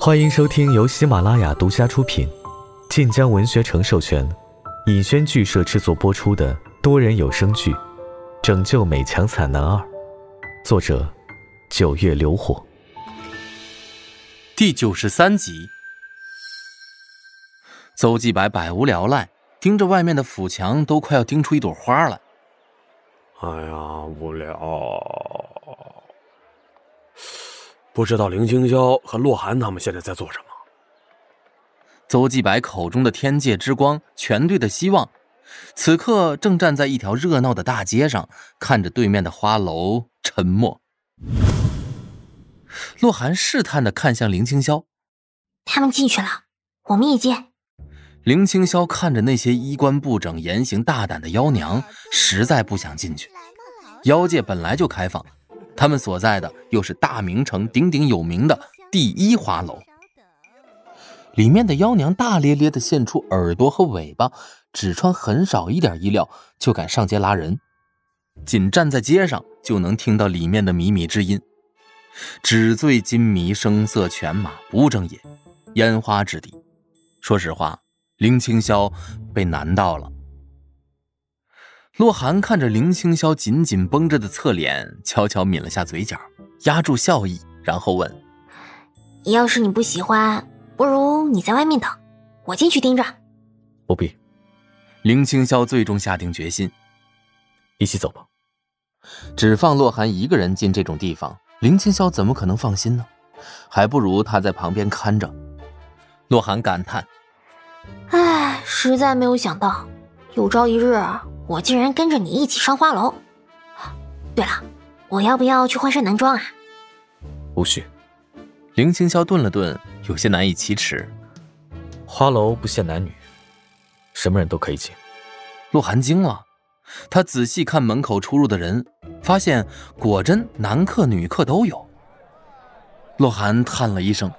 欢迎收听由喜马拉雅独家出品、晋江文学城授权、尹轩剧社制作播出的多人有声剧《拯救美强惨男二》，作者：九月流火，第九十三集。邹继白百无聊赖，盯着外面的府墙，都快要盯出一朵花来。哎呀，无聊！不知道林清霄和洛寒他们现在在做什么？邹继白口中的天界之光，全队的希望，此刻正站在一条热闹的大街上，看着对面的花楼，沉默。洛寒试探的看向林清霄，他们进去了，我们也进。林清霄看着那些衣冠不整、言行大胆的妖娘，实在不想进去。妖界本来就开放，他们所在的又是大明城鼎鼎有名的第一花楼，里面的妖娘大咧咧的现出耳朵和尾巴，只穿很少一点衣料就敢上街拉人，仅站在街上就能听到里面的靡靡之音。纸醉金迷、声色犬马、不务正业、烟花之地。说实话。林清霄被难到了。洛寒看着林清霄紧紧绷着的侧脸，悄悄抿了下嘴角，压住笑意，然后问：“要是你不喜欢，不如你在外面等，我进去盯着。”不必。林清霄最终下定决心：“一起走吧。”只放洛寒一个人进这种地方，林清霄怎么可能放心呢？还不如他在旁边看着。洛寒感叹。唉，实在没有想到，有朝一日我竟然跟着你一起上花楼。对了，我要不要去换身男装啊？无需。林清霄顿了顿，有些难以启齿。花楼不限男女，什么人都可以进。洛寒惊了，他仔细看门口出入的人，发现果真男客女客都有。洛寒叹了一声，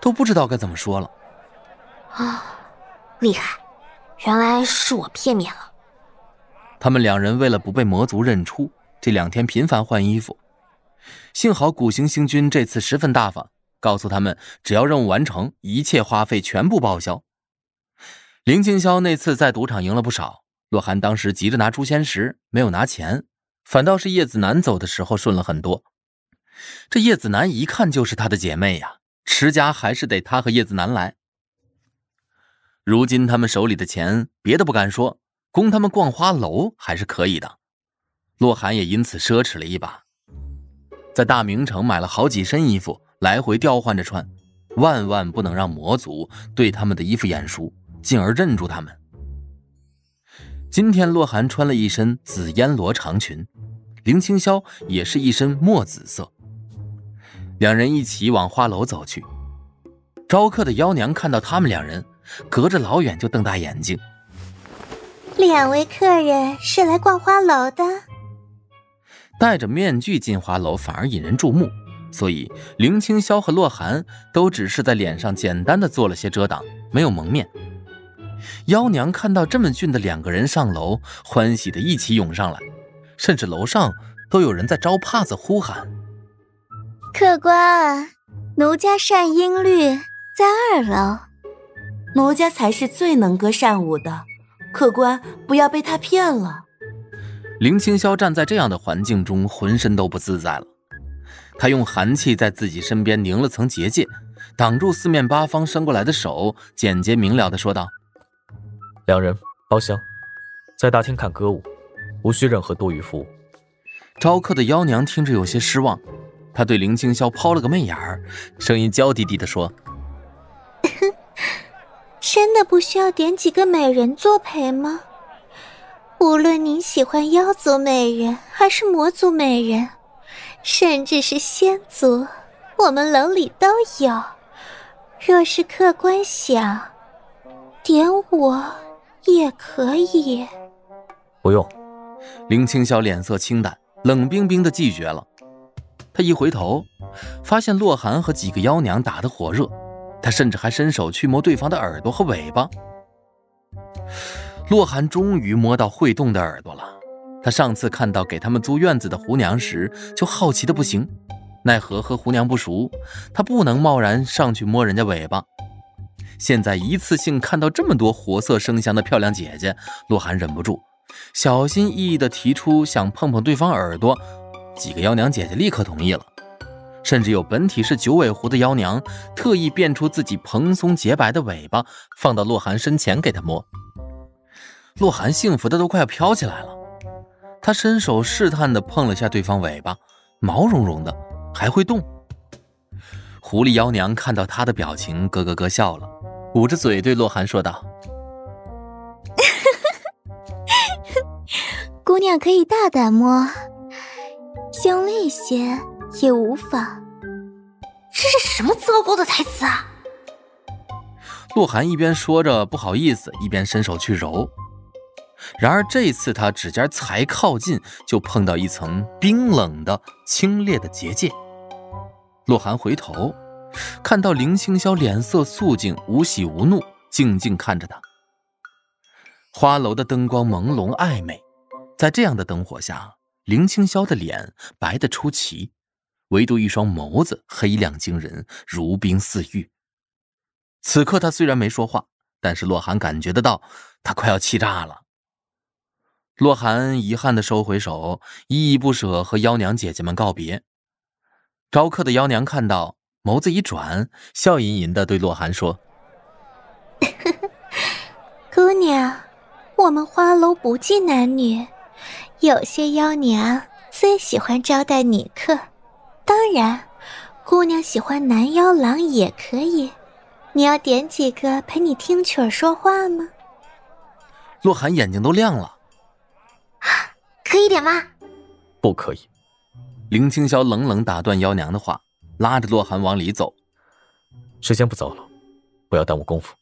都不知道该怎么说了。啊。厉害，原来是我片面了。他们两人为了不被魔族认出，这两天频繁换衣服。幸好古行星君这次十分大方，告诉他们只要任务完成，一切花费全部报销。林清霄那次在赌场赢了不少，洛寒当时急着拿诛仙石，没有拿钱，反倒是叶子楠走的时候顺了很多。这叶子楠一看就是他的姐妹呀，持家还是得他和叶子楠来。如今他们手里的钱，别的不敢说，供他们逛花楼还是可以的。洛寒也因此奢侈了一把，在大明城买了好几身衣服，来回调换着穿，万万不能让魔族对他们的衣服眼熟，进而认出他们。今天洛寒穿了一身紫烟罗长裙，林清霄也是一身墨紫色，两人一起往花楼走去。招客的妖娘看到他们两人。隔着老远就瞪大眼睛。两位客人是来逛花楼的？戴着面具进花楼反而引人注目，所以林清霄和洛寒都只是在脸上简单的做了些遮挡，没有蒙面。妖娘看到这么俊的两个人上楼，欢喜的一起涌上来，甚至楼上都有人在招帕子呼喊：“客官，奴家善音律在二楼。”奴家才是最能歌善舞的，客官不要被他骗了。林清霄站在这样的环境中，浑身都不自在了。他用寒气在自己身边凝了层结界，挡住四面八方伸过来的手，简洁明了的说道：“两人包厢，在大厅看歌舞，无需任何多余服务。”招客的妖娘听着有些失望，她对林清霄抛了个媚眼儿，声音娇滴滴的说。真的不需要点几个美人作陪吗？无论您喜欢妖族美人还是魔族美人，甚至是仙族，我们楼里都有。若是客官想点我，也可以。不用。林清霄脸色清淡，冷冰冰的拒绝了。他一回头，发现洛寒和几个妖娘打得火热。他甚至还伸手去摸对方的耳朵和尾巴。洛寒终于摸到会动的耳朵了。他上次看到给他们租院子的胡娘时，就好奇的不行。奈何和胡娘不熟，他不能贸然上去摸人家尾巴。现在一次性看到这么多活色生香的漂亮姐姐，洛寒忍不住，小心翼翼地提出想碰碰对方耳朵。几个妖娘姐姐立刻同意了，甚至有本体是九尾狐的妖娘特意变出自己蓬松洁白的尾巴，放到洛寒身前给他摸。洛寒幸福的都快要飘起来了，他伸手试探地碰了下对方尾巴，毛茸茸的，还会动。狐狸妖娘看到他的表情，咯咯咯笑了。捂着嘴对洛寒说道：“姑娘可以大胆摸，用力些也无妨。”这是什么糟糕的台词啊！洛寒一边说着不好意思，一边伸手去揉。然而这次他指尖才靠近，就碰到一层冰冷的、清冽的结界。洛寒回头。看到林青霄脸色肃静，无喜无怒，静静看着他。花楼的灯光朦胧暧昧，在这样的灯火下，林青霄的脸白得出奇，唯独一双眸子黑亮惊人，如冰似玉。此刻他虽然没说话，但是洛寒感觉得到他快要气炸了。洛寒遗憾地收回手，依依不舍和妖娘姐姐们告别。招客的妖娘看到。眸子一转，笑吟吟的对洛寒说：“姑娘，我们花楼不计男女，有些妖娘最喜欢招待女客。当然，姑娘喜欢男妖郎也可以。你要点几个陪你听曲儿说话吗？”洛寒眼睛都亮了：“可以点吗？”“不可以。”林青霄冷冷打断妖娘的话。拉着洛寒往里走，时间不早了，不要耽误功夫。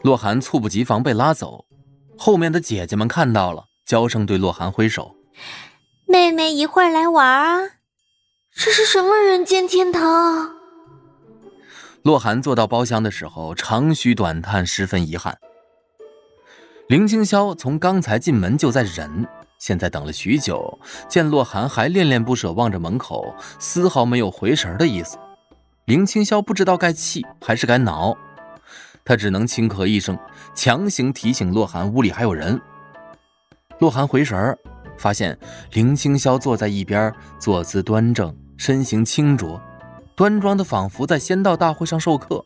洛寒猝不及防被拉走，后面的姐姐们看到了，娇声对洛寒挥手：“妹妹一会儿来玩啊。”这是什么人间天堂？洛寒坐到包厢的时候，长吁短叹，十分遗憾。林青霄从刚才进门就在忍。现在等了许久，见洛寒还恋恋不舍望着门口，丝毫没有回神的意思。林青霄不知道该气还是该恼，他只能轻咳一声，强行提醒洛寒屋里还有人。洛寒回神发现林青霄坐在一边，坐姿端正，身形清浊，端庄的仿佛在仙道大会上授课，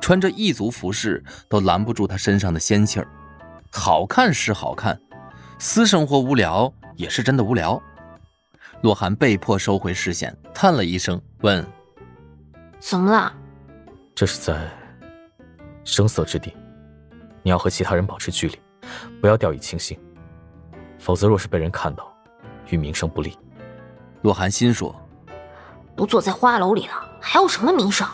穿着异族服饰都拦不住他身上的仙气儿，好看是好看。私生活无聊也是真的无聊，洛寒被迫收回视线，叹了一声，问：“怎么了？”这是在声色之地，你要和其他人保持距离，不要掉以轻心，否则若是被人看到，与名声不利。洛寒心说：“都坐在花楼里了，还要什么名声？”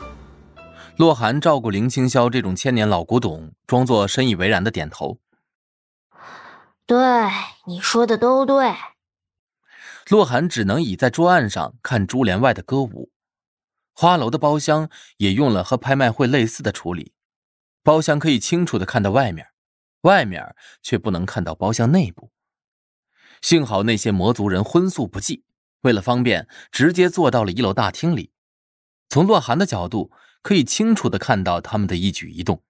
洛寒照顾林清霄这种千年老古董，装作深以为然的点头。对你说的都对，洛寒只能倚在桌案上看珠帘外的歌舞。花楼的包厢也用了和拍卖会类似的处理，包厢可以清楚的看到外面，外面却不能看到包厢内部。幸好那些魔族人荤素不忌，为了方便，直接坐到了一楼大厅里，从洛寒的角度可以清楚的看到他们的一举一动。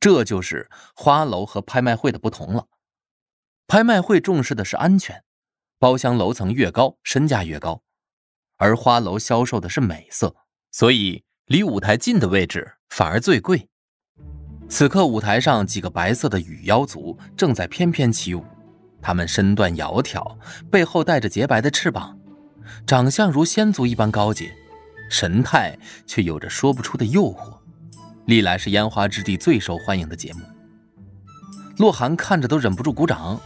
这就是花楼和拍卖会的不同了。拍卖会重视的是安全，包厢楼层越高，身价越高；而花楼销售的是美色，所以离舞台近的位置反而最贵。此刻舞台上几个白色的羽妖族正在翩翩起舞，他们身段窈窕，背后带着洁白的翅膀，长相如仙族一般高洁，神态却有着说不出的诱惑，历来是烟花之地最受欢迎的节目。洛寒看着都忍不住鼓掌。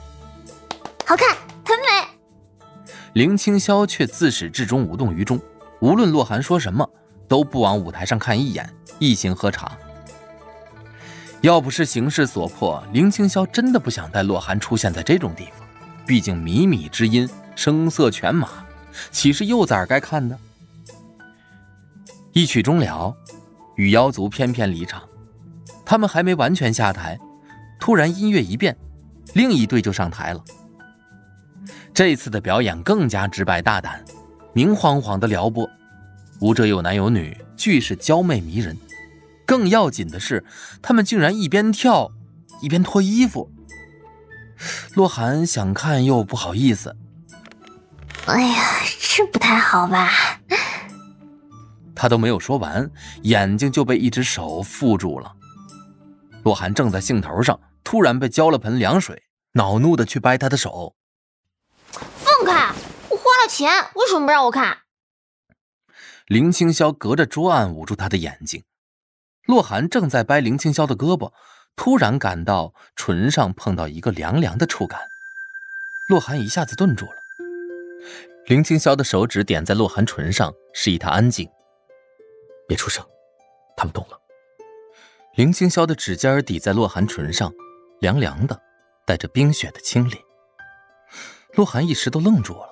好看，很美。林青霄却自始至终无动于衷，无论洛寒说什么，都不往舞台上看一眼，一心喝茶。要不是形势所迫，林青霄真的不想带洛寒出现在这种地方。毕竟靡靡之音，声色犬马，岂是幼崽该看的？一曲终了，羽妖族翩翩离场。他们还没完全下台，突然音乐一变，另一队就上台了。这次的表演更加直白大胆，明晃晃的撩拨，舞者有男有女，俱是娇媚迷人。更要紧的是，他们竟然一边跳一边脱衣服。洛寒想看又不好意思。哎呀，这不太好吧？他都没有说完，眼睛就被一只手缚住了。洛寒正在兴头上，突然被浇了盆凉水，恼怒的去掰他的手。放开！我花了钱，为什么不让我看？林青霄隔着桌案捂住他的眼睛。洛寒正在掰林青霄的胳膊，突然感到唇上碰到一个凉凉的触感，洛寒一下子顿住了。林青霄的手指点在洛寒唇上，示意他安静，别出声。他们动了。林青霄的指尖抵在洛寒唇上，凉凉的，带着冰雪的清冽。洛寒一时都愣住了。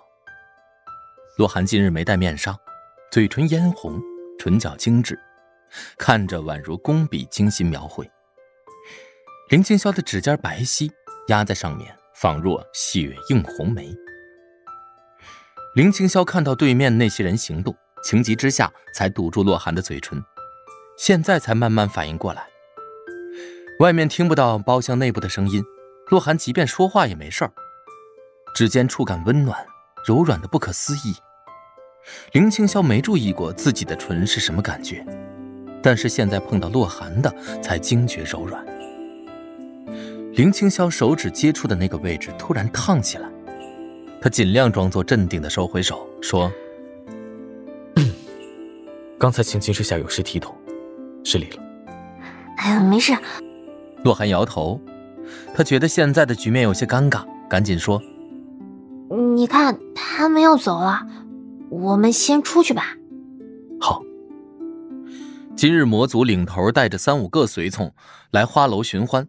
洛寒今日没戴面纱，嘴唇嫣红，唇角精致，看着宛如工笔精心描绘。林青霄的指尖白皙，压在上面，仿若雪映红梅。林青霄看到对面那些人行动，情急之下才堵住洛寒的嘴唇，现在才慢慢反应过来。外面听不到包厢内部的声音，洛寒即便说话也没事儿。指尖触感温暖、柔软的不可思议。林青霄没注意过自己的唇是什么感觉，但是现在碰到洛寒的，才惊觉柔软。林青霄手指接触的那个位置突然烫起来。他尽量装作镇定的收回手，说：“刚才情急之下有失体统，失礼了。”哎呀，没事。洛寒摇头，他觉得现在的局面有些尴尬，赶紧说：“你看他们要走了，我们先出去吧。”好。今日魔族领头带着三五个随从来花楼寻欢，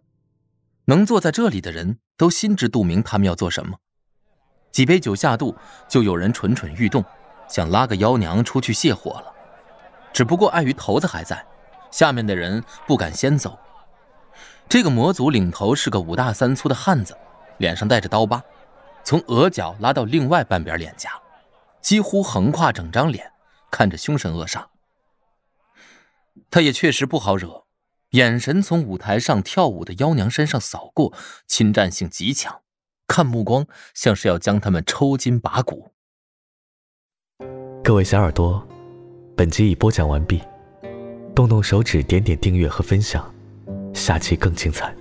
能坐在这里的人都心知肚明，他们要做什么。几杯酒下肚，就有人蠢蠢欲动，想拉个妖娘出去泄火了。只不过碍于头子还在，下面的人不敢先走。这个魔族领头是个五大三粗的汉子，脸上带着刀疤，从额角拉到另外半边脸颊，几乎横跨整张脸，看着凶神恶煞。他也确实不好惹，眼神从舞台上跳舞的妖娘身上扫过，侵占性极强。看目光像是要将他们抽筋拔骨。各位小耳朵，本集已播讲完毕，动动手指点点订阅和分享，下期更精彩。